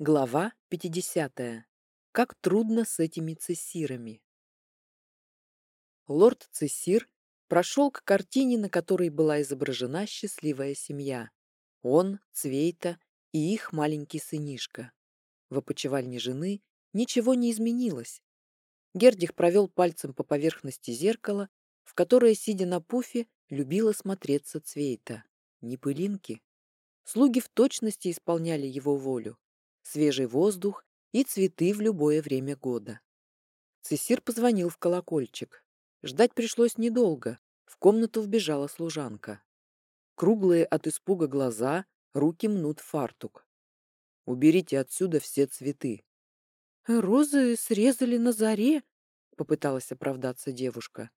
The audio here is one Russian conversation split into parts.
Глава 50. Как трудно с этими цессирами. Лорд Цессир прошел к картине, на которой была изображена счастливая семья. Он, Цвейта и их маленький сынишка. В опочивальне жены ничего не изменилось. Гердих провел пальцем по поверхности зеркала, в которое, сидя на пуфе, любила смотреться Цвейта. Не пылинки. Слуги в точности исполняли его волю. Свежий воздух и цветы в любое время года. Цесир позвонил в колокольчик. Ждать пришлось недолго. В комнату вбежала служанка. Круглые от испуга глаза, руки мнут фартук. «Уберите отсюда все цветы». «Розы срезали на заре», — попыталась оправдаться девушка.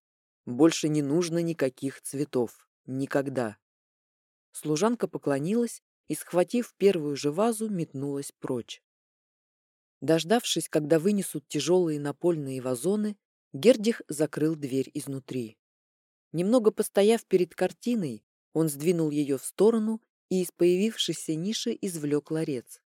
«Больше не нужно никаких цветов. Никогда». Служанка поклонилась и, схватив первую же вазу, метнулась прочь. Дождавшись, когда вынесут тяжелые напольные вазоны, Гердих закрыл дверь изнутри. Немного постояв перед картиной, он сдвинул ее в сторону и из появившейся ниши извлек ларец.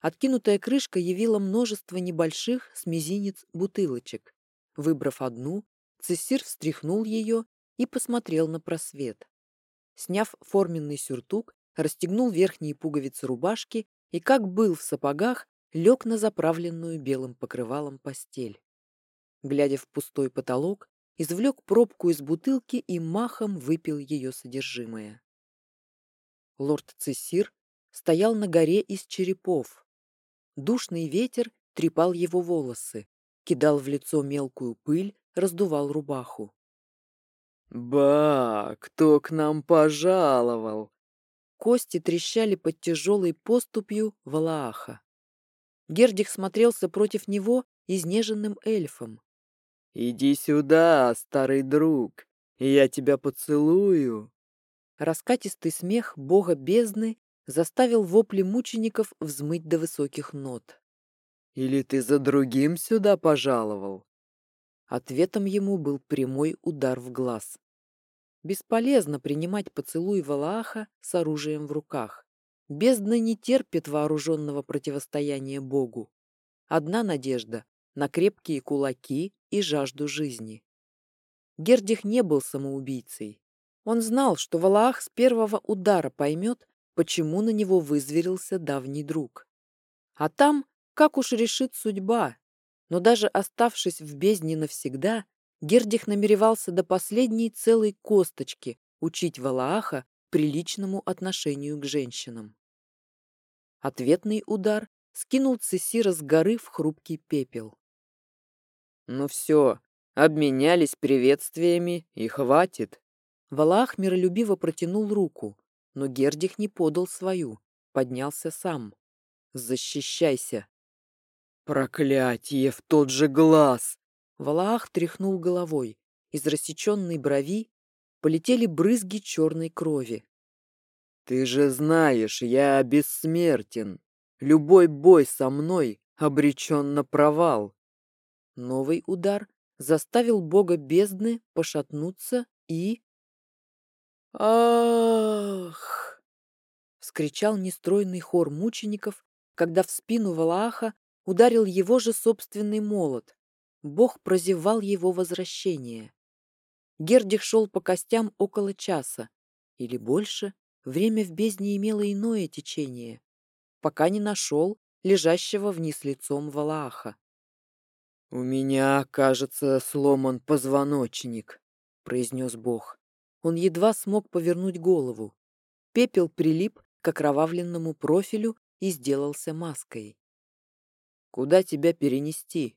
Откинутая крышка явила множество небольших с мизинец бутылочек. Выбрав одну, Цессир встряхнул ее и посмотрел на просвет. Сняв форменный сюртук, расстегнул верхние пуговицы рубашки и, как был в сапогах, лег на заправленную белым покрывалом постель. Глядя в пустой потолок, извлек пробку из бутылки и махом выпил ее содержимое. Лорд Цессир стоял на горе из черепов. Душный ветер трепал его волосы, кидал в лицо мелкую пыль, раздувал рубаху. «Ба, кто к нам пожаловал?» Кости трещали под тяжелой поступью Валааха. Гердих смотрелся против него изнеженным эльфом. «Иди сюда, старый друг, я тебя поцелую!» Раскатистый смех бога бездны заставил вопли мучеников взмыть до высоких нот. «Или ты за другим сюда пожаловал?» Ответом ему был прямой удар в глаз. Бесполезно принимать поцелуй Валааха с оружием в руках. Бездна не терпит вооруженного противостояния Богу. Одна надежда — на крепкие кулаки и жажду жизни. Гердих не был самоубийцей. Он знал, что Валаах с первого удара поймет, почему на него вызверился давний друг. А там, как уж решит судьба, но даже оставшись в бездне навсегда, Гердих намеревался до последней целой косточки учить Валааха приличному отношению к женщинам. Ответный удар скинул Цесира с горы в хрупкий пепел. «Ну все, обменялись приветствиями и хватит». Валаах миролюбиво протянул руку, но Гердих не подал свою, поднялся сам. «Защищайся!» «Проклятие в тот же глаз!» Валаах тряхнул головой. Из рассеченной брови полетели брызги черной крови. «Ты же знаешь, я бессмертен. Любой бой со мной обречен на провал». Новый удар заставил бога бездны пошатнуться и... «Ах!» — вскричал нестройный хор мучеников, когда в спину Валааха ударил его же собственный молот. Бог прозевал его возвращение. Гердих шел по костям около часа, или больше, время в бездне имело иное течение, пока не нашел лежащего вниз лицом Валааха. «У меня, кажется, сломан позвоночник», — произнес Бог. Он едва смог повернуть голову. Пепел прилип к окровавленному профилю и сделался маской. Куда тебя перенести?»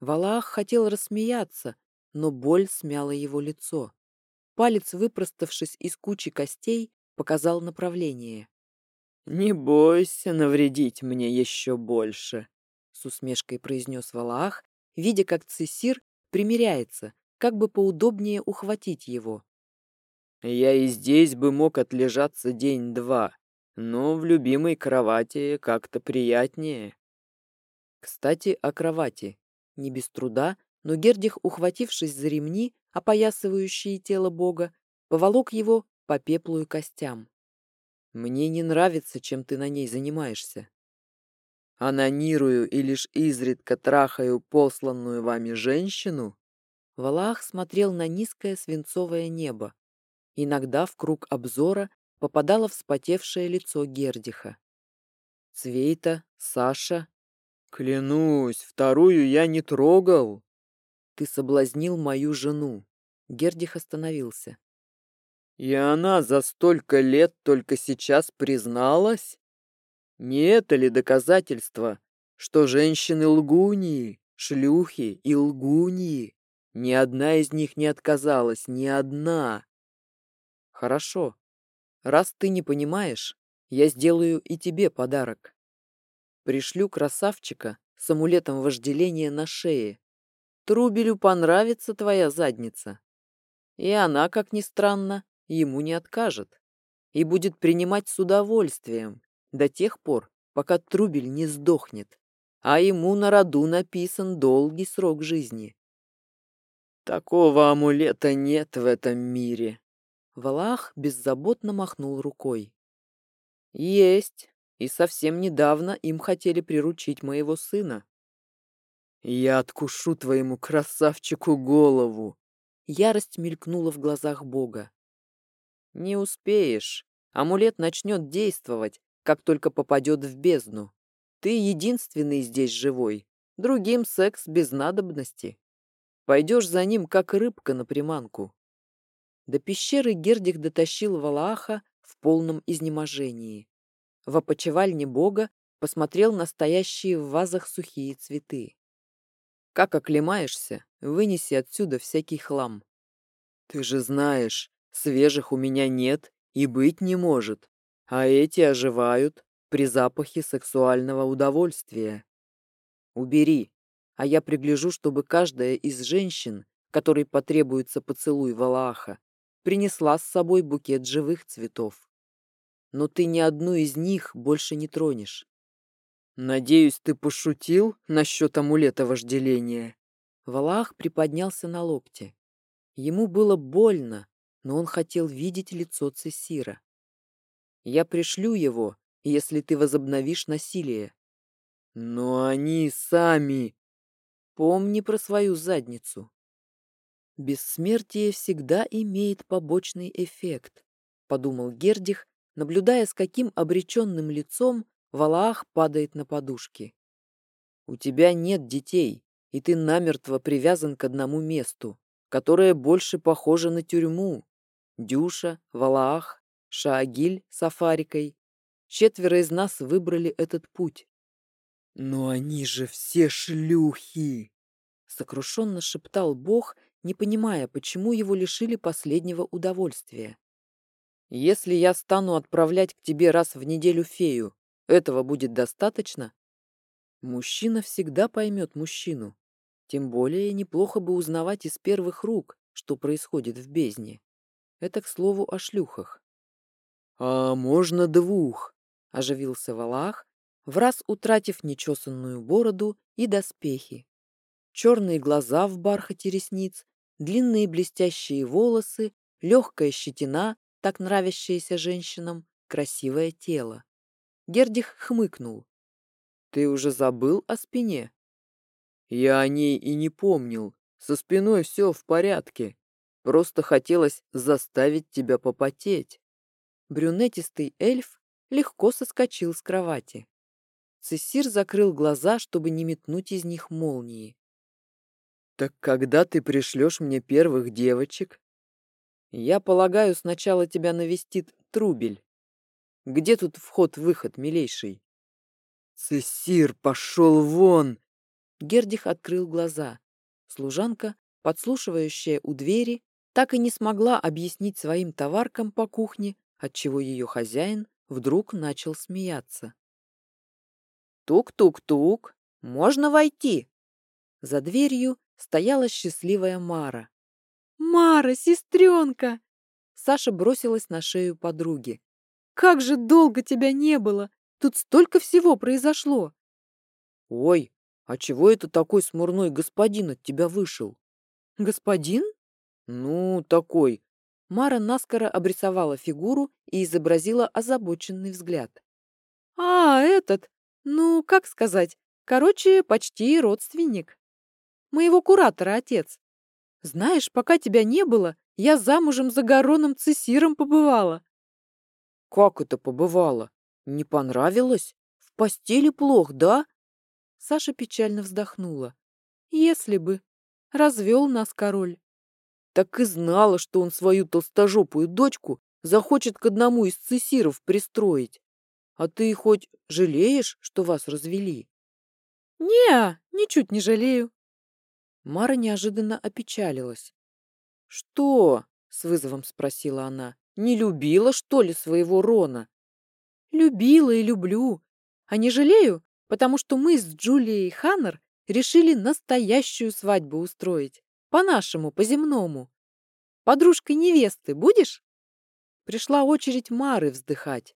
Валаах хотел рассмеяться, но боль смяла его лицо. Палец, выпроставшись из кучи костей, показал направление. «Не бойся навредить мне еще больше», — с усмешкой произнес Валаах, видя, как Цесир примиряется, как бы поудобнее ухватить его. «Я и здесь бы мог отлежаться день-два, но в любимой кровати как-то приятнее». Кстати, о кровати. Не без труда, но Гердих, ухватившись за ремни, опоясывающие тело бога, поволок его по пеплу и костям. «Мне не нравится, чем ты на ней занимаешься». Анонирую и лишь изредка трахаю посланную вами женщину? Валах смотрел на низкое свинцовое небо. Иногда в круг обзора попадало вспотевшее лицо Гердиха. Цвейта, Саша. Клянусь, вторую я не трогал. Ты соблазнил мою жену. Гердих остановился. И она за столько лет только сейчас призналась? Не это ли доказательство, что женщины лгуньи, шлюхи и лгуньи? Ни одна из них не отказалась, ни одна. Хорошо. Раз ты не понимаешь, я сделаю и тебе подарок. Пришлю красавчика с амулетом вожделения на шее. Трубелю понравится твоя задница. И она, как ни странно, ему не откажет. И будет принимать с удовольствием до тех пор, пока Трубель не сдохнет. А ему на роду написан долгий срок жизни. Такого амулета нет в этом мире. Валах беззаботно махнул рукой. Есть. И совсем недавно им хотели приручить моего сына. Я откушу твоему красавчику голову. Ярость мелькнула в глазах Бога. Не успеешь. Амулет начнет действовать, как только попадет в бездну. Ты единственный здесь живой. Другим секс без надобности. Пойдешь за ним, как рыбка на приманку. До пещеры Гердих дотащил Валааха в полном изнеможении. В опочивальне бога посмотрел на стоящие в вазах сухие цветы. Как оклемаешься, вынеси отсюда всякий хлам. Ты же знаешь, свежих у меня нет и быть не может, а эти оживают при запахе сексуального удовольствия. Убери, а я пригляжу, чтобы каждая из женщин, которой потребуется поцелуй Валааха, принесла с собой букет живых цветов но ты ни одну из них больше не тронешь. Надеюсь, ты пошутил насчет амулета вожделения. Валах приподнялся на локте. Ему было больно, но он хотел видеть лицо Цесира. Я пришлю его, если ты возобновишь насилие. Но они сами... Помни про свою задницу. Бессмертие всегда имеет побочный эффект, подумал Гердих, наблюдая, с каким обреченным лицом Валаах падает на подушки. «У тебя нет детей, и ты намертво привязан к одному месту, которое больше похоже на тюрьму. Дюша, Валаах, Шаагиль с Афарикой. Четверо из нас выбрали этот путь. «Но они же все шлюхи!» Сокрушенно шептал Бог, не понимая, почему его лишили последнего удовольствия. Если я стану отправлять к тебе раз в неделю фею, этого будет достаточно? Мужчина всегда поймет мужчину. Тем более неплохо бы узнавать из первых рук, что происходит в бездне. Это, к слову, о шлюхах. «А можно двух?» — оживился Валах, в раз утратив нечесанную бороду и доспехи. Черные глаза в бархате ресниц, длинные блестящие волосы, легкая щетина так нравящееся женщинам, красивое тело. Гердих хмыкнул. «Ты уже забыл о спине?» «Я о ней и не помнил. Со спиной все в порядке. Просто хотелось заставить тебя попотеть». Брюнетистый эльф легко соскочил с кровати. Цессир закрыл глаза, чтобы не метнуть из них молнии. «Так когда ты пришлешь мне первых девочек?» Я полагаю, сначала тебя навестит Трубель. Где тут вход-выход, милейший? Цесир, пошел вон! Гердих открыл глаза. Служанка, подслушивающая у двери, так и не смогла объяснить своим товаркам по кухне, отчего ее хозяин вдруг начал смеяться. «Тук-тук-тук! Можно войти!» За дверью стояла счастливая Мара. «Мара, сестренка!» Саша бросилась на шею подруги. «Как же долго тебя не было! Тут столько всего произошло!» «Ой, а чего это такой смурной господин от тебя вышел?» «Господин?» «Ну, такой». Мара наскоро обрисовала фигуру и изобразила озабоченный взгляд. «А, этот! Ну, как сказать, короче, почти родственник. Моего куратора отец. Знаешь, пока тебя не было, я замужем за Гароном Цесиром побывала. Как это побывало? Не понравилось? В постели плохо, да? Саша печально вздохнула. Если бы. Развел нас король. Так и знала, что он свою толстожопую дочку захочет к одному из цесиров пристроить. А ты хоть жалеешь, что вас развели? Не, ничуть не жалею. Мара неожиданно опечалилась. Что? С вызовом спросила она. Не любила, что ли, своего Рона? Любила и люблю. А не жалею, потому что мы с Джулией Ханнер решили настоящую свадьбу устроить. По-нашему, по-земному. Подружкой невесты будешь? Пришла очередь Мары вздыхать.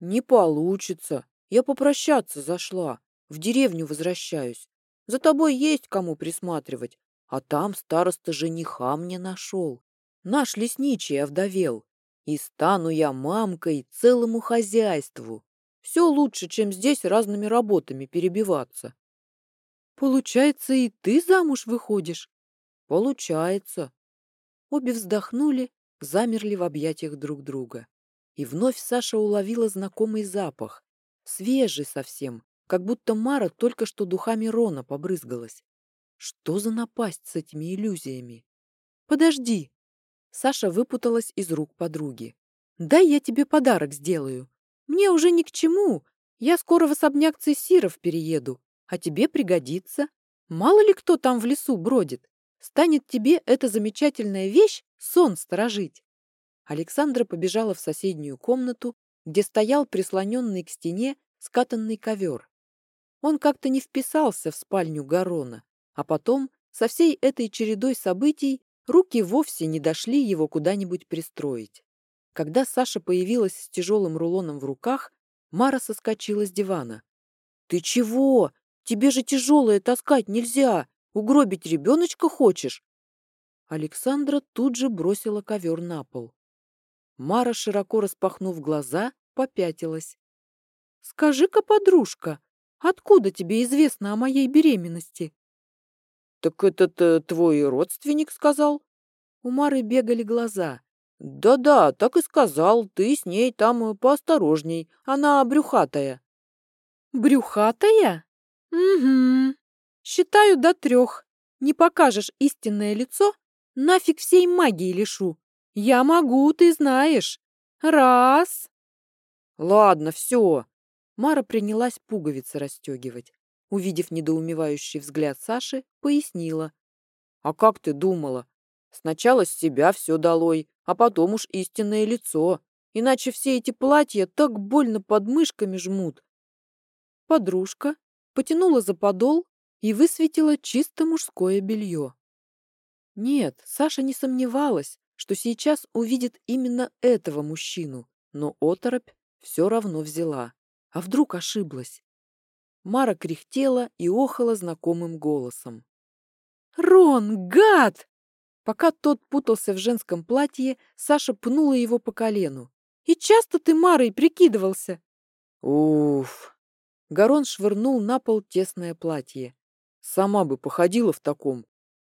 Не получится. Я попрощаться зашла. В деревню возвращаюсь. За тобой есть кому присматривать. А там староста жениха мне нашел. Наш лесничий овдовел. И стану я мамкой целому хозяйству. Все лучше, чем здесь разными работами перебиваться. Получается, и ты замуж выходишь? Получается. Обе вздохнули, замерли в объятиях друг друга. И вновь Саша уловила знакомый запах, свежий совсем, как будто Мара только что духами Рона побрызгалась. Что за напасть с этими иллюзиями? Подожди. Саша выпуталась из рук подруги. Дай я тебе подарок сделаю. Мне уже ни к чему. Я скоро в особняк Цессиров перееду, а тебе пригодится. Мало ли кто там в лесу бродит. Станет тебе эта замечательная вещь сон сторожить. Александра побежала в соседнюю комнату, где стоял прислоненный к стене скатанный ковер. Он как-то не вписался в спальню Гарона, а потом, со всей этой чередой событий, руки вовсе не дошли его куда-нибудь пристроить. Когда Саша появилась с тяжелым рулоном в руках, Мара соскочила с дивана. «Ты чего? Тебе же тяжелое таскать нельзя! Угробить ребеночка хочешь?» Александра тут же бросила ковер на пол. Мара, широко распахнув глаза, попятилась. «Скажи-ка, подружка, откуда тебе известно о моей беременности?» «Так этот э, твой родственник сказал?» У Мары бегали глаза. «Да-да, так и сказал. Ты с ней там э, поосторожней. Она брюхатая». «Брюхатая? Угу. Считаю до трех. Не покажешь истинное лицо, нафиг всей магии лишу. Я могу, ты знаешь. Раз. Ладно, все. Мара принялась пуговицы расстегивать. Увидев недоумевающий взгляд Саши, пояснила. А как ты думала? Сначала с себя все долой, а потом уж истинное лицо. Иначе все эти платья так больно под мышками жмут. Подружка потянула за подол и высветила чисто мужское белье. Нет, Саша не сомневалась, что сейчас увидит именно этого мужчину, но оторопь все равно взяла. А вдруг ошиблась? Мара кряхтела и охала знакомым голосом. «Рон, гад!» Пока тот путался в женском платье, Саша пнула его по колену. «И часто ты Марой прикидывался?» «Уф!» Гарон швырнул на пол тесное платье. Сама бы походила в таком.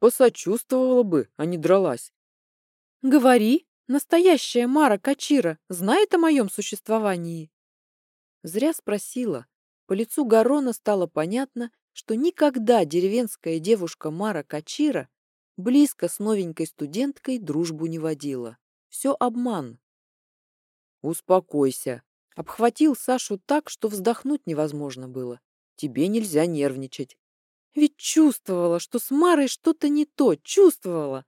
Посочувствовала бы, а не дралась. Говори, настоящая Мара Качира знает о моем существовании? Зря спросила. По лицу Гарона стало понятно, что никогда деревенская девушка Мара Качира близко с новенькой студенткой дружбу не водила. Все обман. Успокойся. Обхватил Сашу так, что вздохнуть невозможно было. Тебе нельзя нервничать. Ведь чувствовала, что с Марой что-то не то, чувствовала.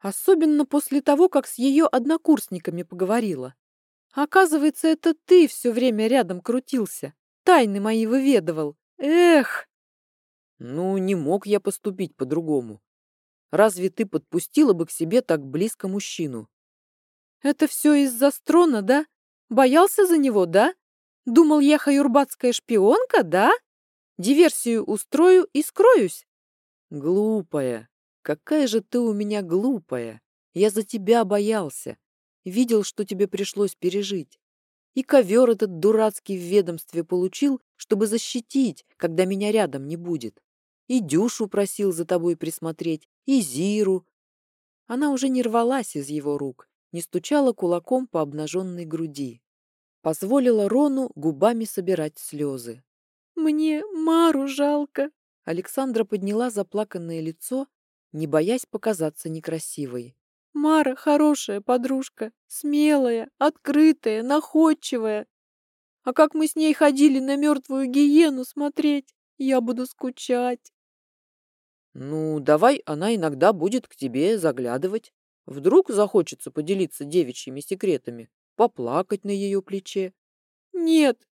Особенно после того, как с ее однокурсниками поговорила. Оказывается, это ты все время рядом крутился, тайны мои выведывал. Эх! Ну, не мог я поступить по-другому. Разве ты подпустила бы к себе так близко мужчину? Это все из-за строна, да? Боялся за него, да? Думал, я хаюрбатская шпионка, да? Диверсию устрою и скроюсь. Глупая. Какая же ты у меня глупая. Я за тебя боялся. Видел, что тебе пришлось пережить. И ковер этот дурацкий в ведомстве получил, чтобы защитить, когда меня рядом не будет. И Дюшу просил за тобой присмотреть, и Зиру. Она уже не рвалась из его рук, не стучала кулаком по обнаженной груди. Позволила Рону губами собирать слезы. «Мне Мару жалко!» Александра подняла заплаканное лицо, не боясь показаться некрасивой. «Мара хорошая подружка, смелая, открытая, находчивая. А как мы с ней ходили на мертвую гиену смотреть, я буду скучать». «Ну, давай она иногда будет к тебе заглядывать. Вдруг захочется поделиться девичьими секретами, поплакать на ее плече». «Нет!»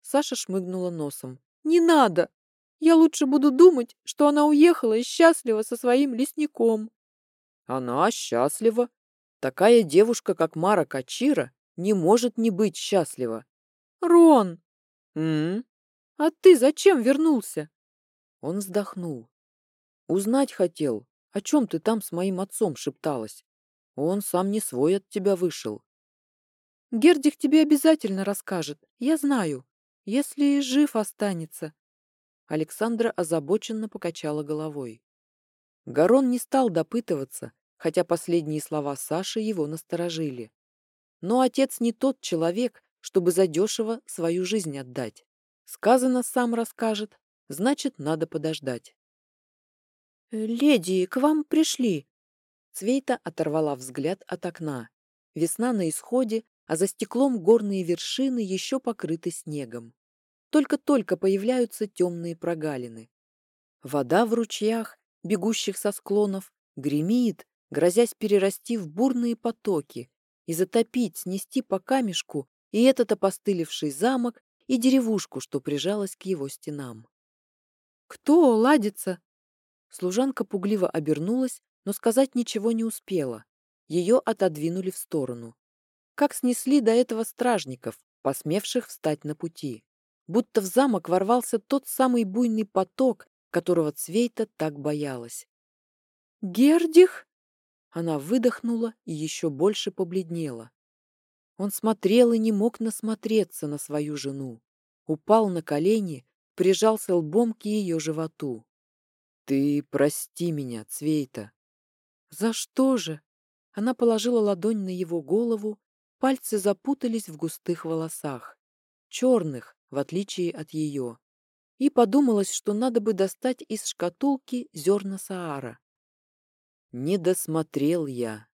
Саша шмыгнула носом. Не надо. Я лучше буду думать, что она уехала и счастлива со своим лесником. Она счастлива. Такая девушка, как Мара Качира, не может не быть счастлива. Рон! М? А ты зачем вернулся? Он вздохнул. Узнать хотел, о чем ты там с моим отцом шепталась. Он сам не свой от тебя вышел. Гердих тебе обязательно расскажет, я знаю. Если жив останется. Александра озабоченно покачала головой. Гарон не стал допытываться, хотя последние слова Саши его насторожили. Но отец не тот человек, чтобы задешево свою жизнь отдать. Сказано, сам расскажет, значит, надо подождать. «Леди, к вам пришли!» Цвейта оторвала взгляд от окна. Весна на исходе, а за стеклом горные вершины еще покрыты снегом. Только-только появляются темные прогалины. Вода в ручьях, бегущих со склонов, гремит, грозясь перерасти в бурные потоки и затопить, снести по камешку и этот опостылевший замок, и деревушку, что прижалась к его стенам. «Кто ладится?» Служанка пугливо обернулась, но сказать ничего не успела. Ее отодвинули в сторону как снесли до этого стражников, посмевших встать на пути. Будто в замок ворвался тот самый буйный поток, которого Цвейта так боялась. «Гердих?» Она выдохнула и еще больше побледнела. Он смотрел и не мог насмотреться на свою жену. Упал на колени, прижался лбом к ее животу. «Ты прости меня, Цвейта!» «За что же?» Она положила ладонь на его голову Пальцы запутались в густых волосах, черных, в отличие от ее. И подумалось, что надо бы достать из шкатулки зерна Саара. Не досмотрел я.